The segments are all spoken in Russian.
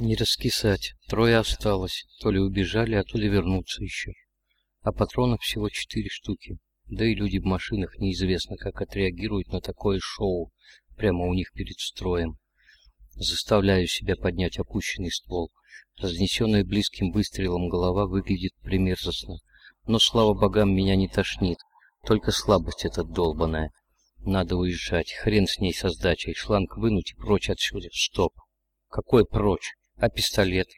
Не раскисать. Трое осталось. То ли убежали, а то ли вернутся еще. А патронов всего четыре штуки. Да и люди в машинах неизвестно, как отреагируют на такое шоу прямо у них перед строем. Заставляю себя поднять опущенный ствол. Разнесенная близким выстрелом голова выглядит примерзостно. Но, слава богам, меня не тошнит. Только слабость эта долбаная. Надо уезжать. Хрен с ней со сдачей. Шланг вынуть и прочь отсюда. Стоп. Какой прочь? А пистолет?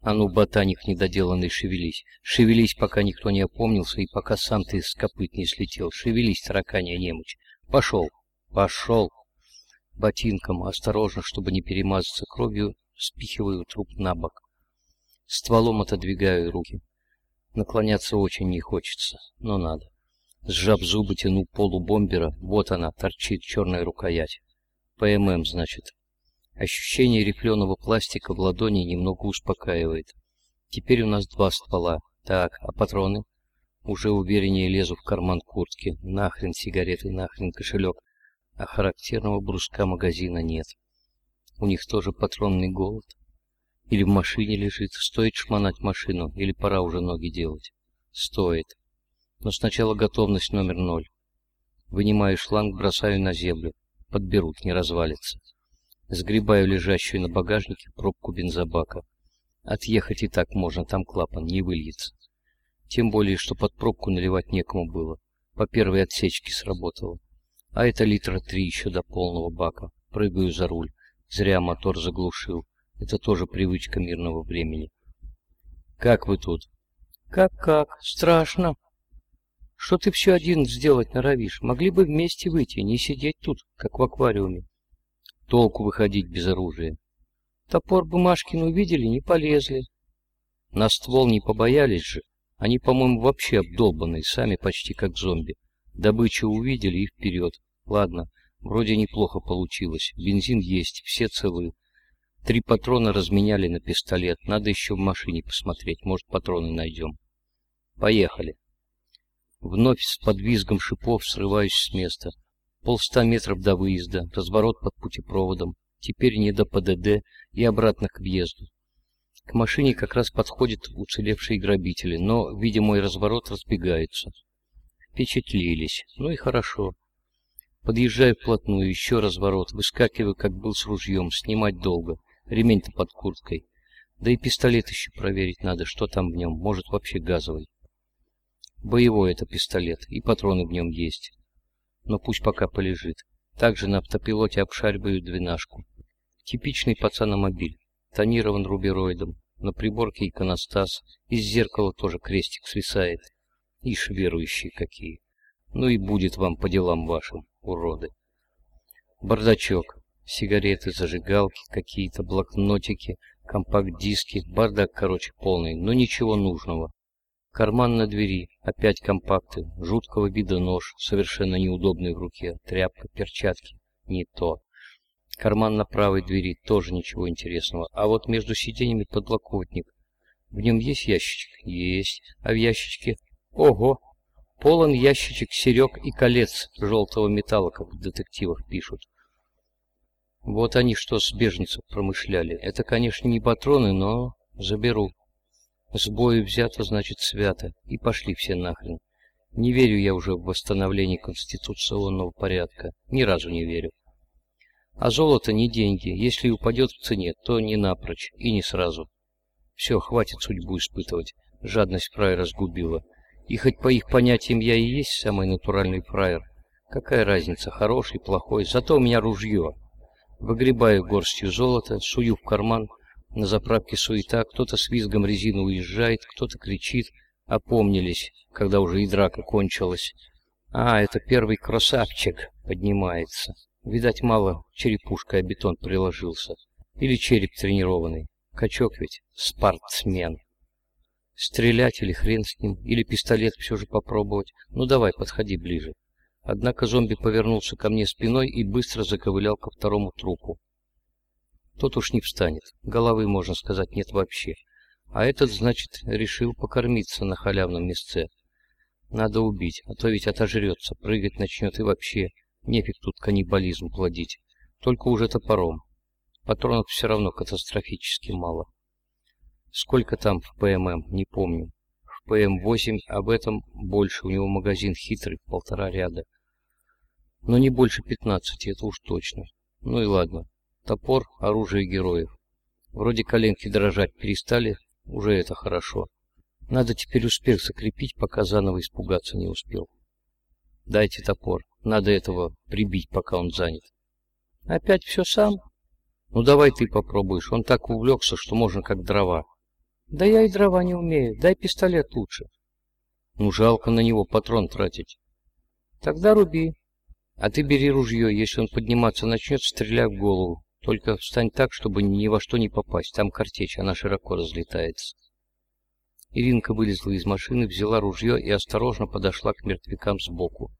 А ну, ботаник недоделанный, шевелись. Шевелись, пока никто не опомнился, и пока сам ты с копыт не слетел. Шевелись, тараканья немочь. Пошел. Пошел. Ботинком, осторожно, чтобы не перемазаться кровью, спихиваю труп на бок. Стволом отодвигаю руки. Наклоняться очень не хочется, но надо. Сжав зубы, тяну полу бомбера. Вот она, торчит черная рукоять. ПММ, значит. Ощущение рифленого пластика в ладони немного успокаивает. Теперь у нас два ствола. Так, а патроны? Уже увереннее лезу в карман куртки. Нахрен сигареты, нахрен кошелек. А характерного бруска магазина нет. У них тоже патронный голод. Или в машине лежит. Стоит шмонать машину, или пора уже ноги делать? Стоит. Но сначала готовность номер ноль. Вынимаю шланг, бросаю на землю. Подберут, не развалится. Сгребаю лежащую на багажнике пробку бензобака. Отъехать и так можно, там клапан не выльется. Тем более, что под пробку наливать некому было. По первой отсечке сработало. А это литра три еще до полного бака. Прыгаю за руль. Зря мотор заглушил. Это тоже привычка мирного времени. «Как вы тут?» «Как-как? Страшно. Что ты все один сделать норовишь? Могли бы вместе выйти, не сидеть тут, как в аквариуме». Толку выходить без оружия. Топор Бумажкин увидели, не полезли. На ствол не побоялись же. Они, по-моему, вообще обдолбанные, сами почти как зомби. Добычу увидели и вперед. Ладно, вроде неплохо получилось. Бензин есть, все целы. Три патрона разменяли на пистолет. Надо еще в машине посмотреть, может, патроны найдем. Поехали. Вновь с подвизгом шипов срываюсь с места. Полста метров до выезда, разворот под путепроводом, теперь не до ПДД и обратно к въезду. К машине как раз подходят уцелевшие грабители, но, видя мой разворот, разбегаются. Впечатлились. Ну и хорошо. Подъезжаю вплотную, еще разворот, выскакиваю, как был с ружьем, снимать долго. Ремень-то под курткой. Да и пистолет еще проверить надо, что там в нем, может вообще газовый. Боевой это пистолет, и патроны в нем есть но пусть пока полежит. Также на автопилоте обшариваю двенашку. Типичный пацаномобиль, тонирован рубероидом, на приборке иконостас, из зеркала тоже крестик свисает. Ишь, верующие какие. Ну и будет вам по делам вашим, уроды. Бардачок, сигареты, зажигалки, какие-то блокнотики, компакт-диски, бардак, короче, полный, но ничего нужного. Карман на двери, опять компакты, жуткого вида нож, совершенно неудобный в руке, тряпка, перчатки. Не то. Карман на правой двери, тоже ничего интересного. А вот между сиденьями подлокотник. В нем есть ящичек? Есть. А в ящичке? Ого! Полон ящичек серег и колец желтого металла, как в детективах пишут. Вот они что с беженцев промышляли. Это, конечно, не патроны, но заберу. С бою взято, значит свято. И пошли все нахрен. Не верю я уже в восстановление конституционного порядка. Ни разу не верю. А золото не деньги. Если упадет в цене, то не напрочь и не сразу. Все, хватит судьбу испытывать. Жадность фраера разгубила. И хоть по их понятиям я и есть самый натуральный фраер, какая разница, хороший, плохой, зато у меня ружье. Выгребаю горстью золота, сую в карман, на заправке суета, кто-то с визгом резины уезжает, кто-то кричит. Опомнились, когда уже и драка кончилась. А, это первый красавчик поднимается. Видать, мало черепушкой о бетон приложился. Или череп тренированный. Качок ведь спортсмен. Стрелять или хрен с ним, или пистолет все же попробовать. Ну давай, подходи ближе. Однако зомби повернулся ко мне спиной и быстро заковылял ко второму трупу. Тот уж не встанет. Головы, можно сказать, нет вообще. А этот, значит, решил покормиться на халявном месте. Надо убить, а то ведь отожрется, прыгать начнет и вообще. Нефиг тут каннибализм плодить. Только уже топором. Патронов все равно катастрофически мало. Сколько там в ПММ, не помню. В ПМ-8 об этом больше, у него магазин хитрый, полтора ряда. Но не больше 15, это уж точно. Ну и ладно. Топор – оружие героев. Вроде коленки дрожать перестали, уже это хорошо. Надо теперь успех закрепить, пока заново испугаться не успел. Дайте топор. Надо этого прибить, пока он занят. Опять все сам? Ну давай ты попробуешь. Он так увлекся, что можно как дрова. Да я и дрова не умею. Дай пистолет лучше. Ну жалко на него патрон тратить. Тогда руби. А ты бери ружье. Если он подниматься начнет, стреляй в голову. Только встань так, чтобы ни во что не попасть. Там картечь, она широко разлетается. Иринка вылезла из машины, взяла ружье и осторожно подошла к мертвякам сбоку.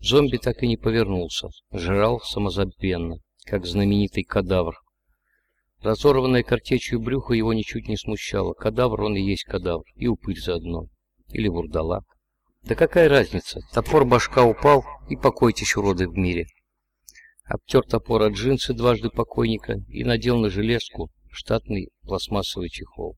Зомби так и не повернулся, жрал самозабвенно, как знаменитый кадавр. Разорванное картечью брюхо его ничуть не смущало. Кадавр он и есть кадавр, и упырь заодно. Или вурдалак. Да какая разница, топор башка упал, и покойтесь, уроды, в мире. Обтер от джинсы дважды покойника и надел на железку штатный пластмассовый чехол.